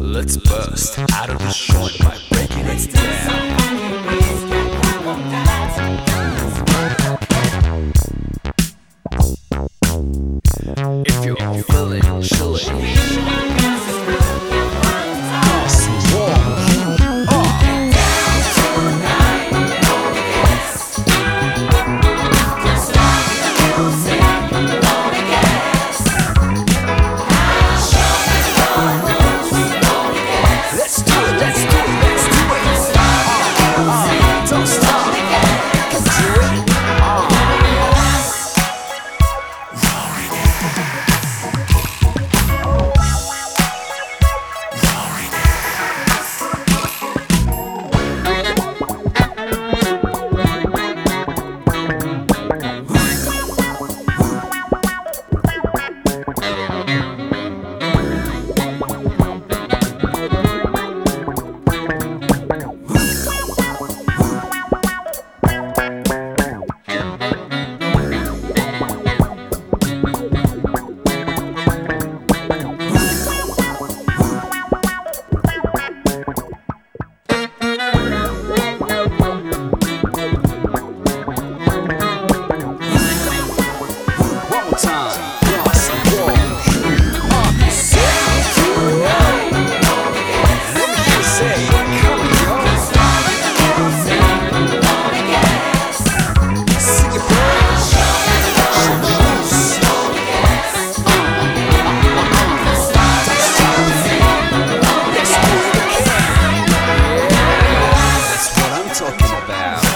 Let's burst out of the joint by breaking it down. If you're feeling chilly. Valve.